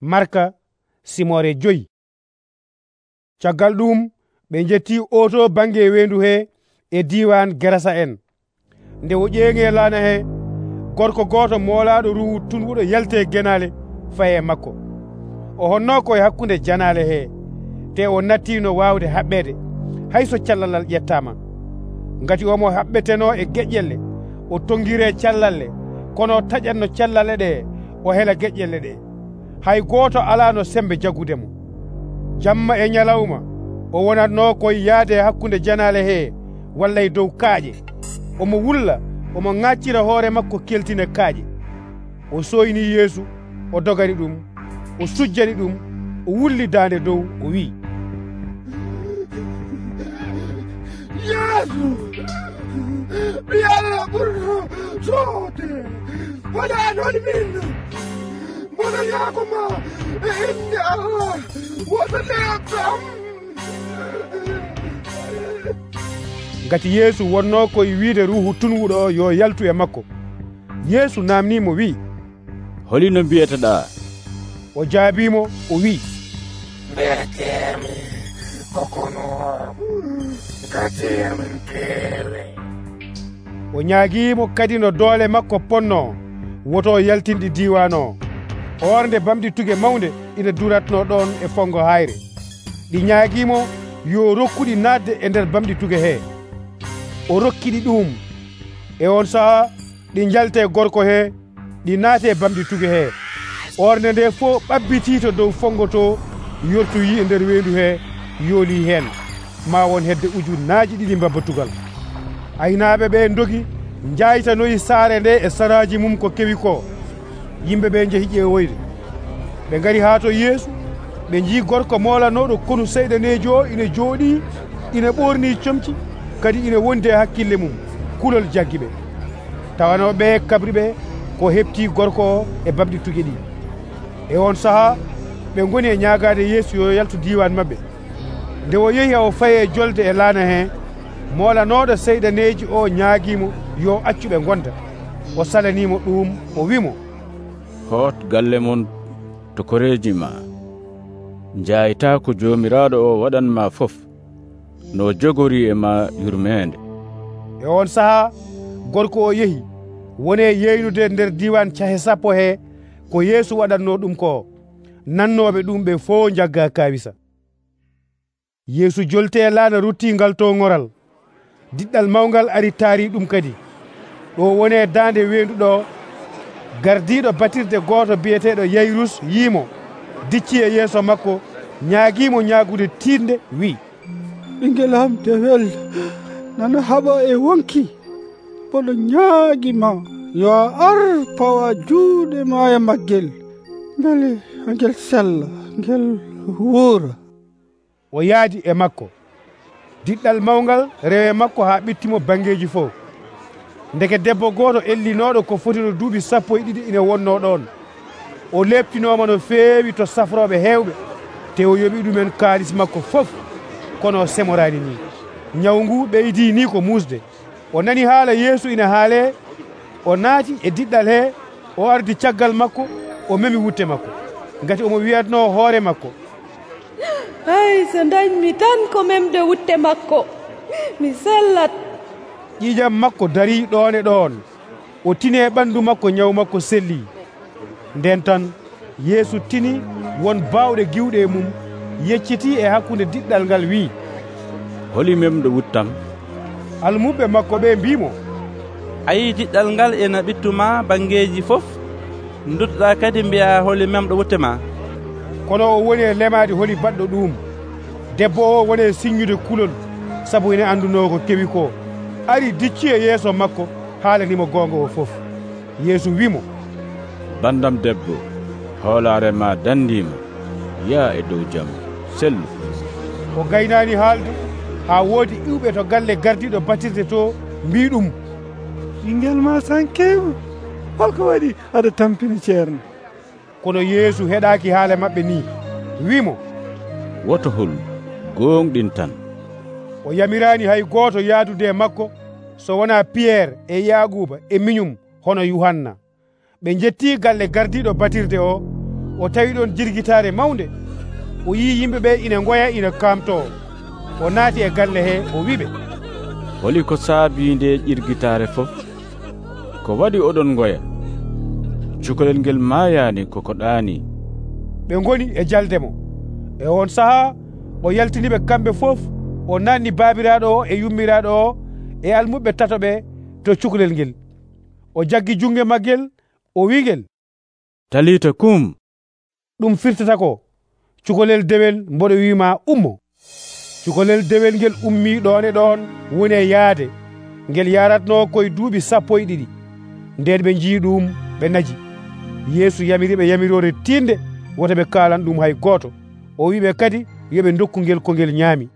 marka simore joyi. Caggal ɗum ɓe jetti oto bange wendu he e diwan gerasa en. Nde o ƴeeŋe laana he gorko goto moolaɗo ruwu tunwuɗo yalte genale faye makko. O honno koye hakkunde janale he te o nattino wawde haɓɓede hayso callallal ƴettama gati omo haɓɓeteno e geƴƴelle o tongguire callal le kono taƴatno callale ɗe o heela geƴƴelle ɗe. Hay goto alano sembe jagude mo jamma e ñalawma o wonatno koye yaade hakkunde janale he. Walla e dow kaaƴe omo wulla omo ŋaccira hoore makko keltina kaaƴe o soyni yeesu o dogani ɗum o sujjani ɗum o wulli daande dow o wi yeesu mi allah ɓurno soode waɗanoni min inde allah woto leebtam ngati yeesu wonno koye wiide ruhu tunwuɗo o yo yaltu e makko. Yeesu namnimo wi. Holino mbiyeteɗa o jaabimo o wi. Mbiyetemi kokono gatemin keewe o ñaaguimo kadi no doole makko ponno woto yaltinde diwan o hoorde bamɗi tuge mawde ina duratno ɗon e fongo hayre. Ɗi ñaaguimo yo rokkuɗi nadde e nder bamɗi tuge he. O rokkiɗi ɗum. E on saaha ɗi jalte gorko he ɗi naate bamɗi tuge he. Orde nde fo ɓabbitito dow fongo to yortoyi e nder wendu he yooli hen ma won hedde ujunnaji ɗiɗi babbatugal aynaɓe ɓe dogi jaytanoyi saare nde e saraji mum ko kewi ko. Yimɓeɓe jeehi ƴeewoyde ɓe ngari haa to yeesu ɓe jii gorko molanoɗo konu seyɗaneji o ina jooɗi ina ɓorni comci kadi ina wondi e hakkille mum kulol jaggi ɓe. Tawanoɓe kabri ɓe ko hepti gorko o e babɗi tuge ɗi. E on saaha ɓe goni e ñagade yeesu yo yaltu diwan mabɓe nde o yeehi o faye jolde e laana he molanoɗo seyɗaneji o ñaaguimo yo accuɓe gonda o salanimo ɗum o wimo hoot galle mon to koreji ma. Njayta ko jomiraɗo o waɗanma fof no jogori e ma yurmede e on saaha gorko o yeehi woni e yeynude nder diwan cahe sappo he ko yeesu waɗatno ɗum ko nannoɓe ɗum ɓe fo jagga kawisa yeesu jolte e laana ruttingal to goral diɗɗal mawgal ari taari ɗum kadi. Ɗo wone dande wenduɗo gardiɗo batirde goto biyeteɗo yayrus yiimo dicci e yeeso makko ñaaguimo ñaagude tiinde wi ɓinguel am dewel nana haɓa e wonki boɗo ñaaguima yo a ar pawa juuɗe ma e maggel beele ngel sella ngel wuura. O yaadi e makko diɗɗal mawgal rewe makko ha ɓittimo bangeji fof. ndeke debbo goto ellinoɗo ko foti no duuɓi sappo e ɗiɗi ina wonno ɗon. O leptinoma no feewi to safroɓe hewɓe te o yoɓi ɗumen kaalis makko fof kono o semorani ni. Ñaw ngu ɓeydi ni ko musde. O nani haala yeesu ina haale o naati e diɗɗal he o ardi caggal makko o memi wutte makko. Ngati omo wiyatno hoore makko. Ay so dañmi tan ko memde wutte makko. Mi sellat ƴiƴam makko dari ɗon e ɗon. O tini e ɓandu makko ñaw makko selli. Nden tan yeesu tini won baawɗe giwɗe e mum yecciti e hakkunde diɗɗal ngal wi'i holi memɗo wuttam almuɓe makko ɓe mbimo. A yii diɗɗal ngal ena ɓittuma bangeji fof? Duttoɗa kadi mbiya holi memɗo wutte ma. Kono o woni e lemade holi baɗɗo ɗum. Debbo o woni e signude kulol sabu ene anduno ko kewi ko. ari dicci e yeeso makko haalanimo goonga o fof. Yeesu wimo bandam debbo hoolaare ma dandima yaa e dow jam sellu. O gaynani haaldu ha woodi iwɓe to galle gardiɗo batirde to mbi ɗum. Ɓinguel ma tan holko waɗi aɗa tampini ceerno. Kono yeesu heɗaki haala maɓɓe ni wimo woto hol gonɗin tan. o yamirani hay goto yaadude e makko so wona piyerre e yaquba e miñum hono yuhanna ɓe jetti galle gardiɗo batirde o o tawi ɗon jirguitare mawde o yi yimɓeɓe ina goya ina kamto. O naati e galle he o wiɓe. Holi ko saabi nde ƴirguitare fof ko waɗi oɗon goya. Cukalel ngel mayani koko ɗaani. Ɓe goni e jaldemo e on saaha o yaltiniɓe kamɓe fof o nanni baabiraɗo o e yummiraɗo o e almuɓe tato ɓe to cukalel ngel. O jaggi junge maggel o wigel talita kum. Ɗum firtata ko cukalel dewel mboɗo wima ummo. Cukalel dewel ngel ummi ɗon e ɗon woni yaade. Ngel yaratno koye duuɓi sappo e ɗiɗi. Nden ɓe jii ɗum ɓe naji. Yeesu yamiriɓe yamirore tinde woto ɓe kalan ɗum hay gooto. O wiɓe kadi yoɓe dokku ngel ko ngel ñaami